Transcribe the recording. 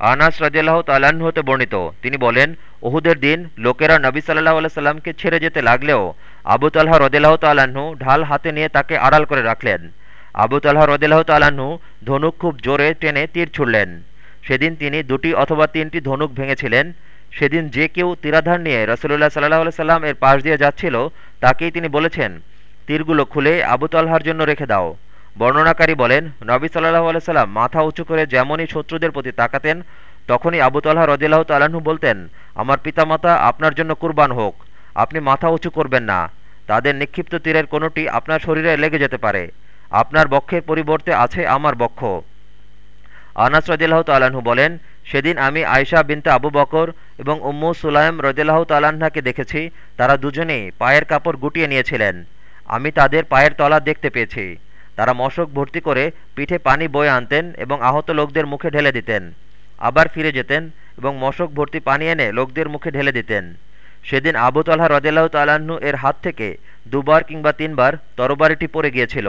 আনাস রাজিয়াল্লাহ তাল্লাহ্ন হতে বর্ণিত। তিনি বলেন, ওহুদের দিন লোকেরা নবী সাল্লাহ আলাইসাল্লামকে ছেড়ে যেতে লাগলেও আবু তাল্লাহ রদিল্লাহ তাল্লাহ্ন ঢাল হাতে নিয়ে তাকে আড়াল করে রাখলেন। আবু তাল্লাহ রদিল্লাহ তাল্লাহ্ন ধনুক খুব জোরে টেনে তীর ছুড়লেন। সেদিন তিনি দুটি অথবা তিনটি ধনুক ভেঙেছিলেন। সেদিন যে কেউ তীরাধার নিয়ে রসুল্লাহ সাল্লাহ আল্লাহ সাল্লাম এর পাশ দিয়ে যাচ্ছিল, তাকেই তিনি বলেছেন, তীরগুলো খুলে আবু তাল্লাহার জন্য রেখে দাও। বর্ণনাকারী বলেন, নবী সাল্লাহ আলাইসাল্লাম মাথা উঁচু করে যেমনই শত্রুদের প্রতি তাকাতেন, তখনই আবু তাল্লাহ রদিল্লাহ তাল্লাহ্ন বলতেন, আমার পিতামাতা আপনার জন্য কুরবান হোক, আপনি মাথা উঁচু করবেন না। তাদের নিক্ষিপ্ত তীরের কোনোটি আপনার শরীরে লেগে যেতে পারে। আপনার বক্ষের পরিবর্তে আছে আমার বক্ষ। আনাস রদিল্লাহ তাল্লাহ্ন বলেন, সেদিন আমি আয়সা বিনতে আবু বকর এবং উম্মু সুলাইম রদিল্লাহ তাল্লাহ্নাকে দেখেছি, তারা দুজনেই পায়ের কাপড় গুটিয়ে নিয়েছিলেন। আমি তাদের পায়ের তলা দেখতে পেয়েছি। তারা মশক ভর্তি করে পিঠে পানি বয়ে আনতেন এবং আহত লোকদের মুখে ঢেলে দিতেন। আবার ফিরে যেতেন এবং মশক ভর্তি পানি এনে লোকদের মুখে ঢেলে দিতেন। সেদিন আবু তাল্লাহ রদেলাহ এর হাত থেকে দুবার কিংবা তিনবার তরবারিটি পড়ে গিয়েছিল।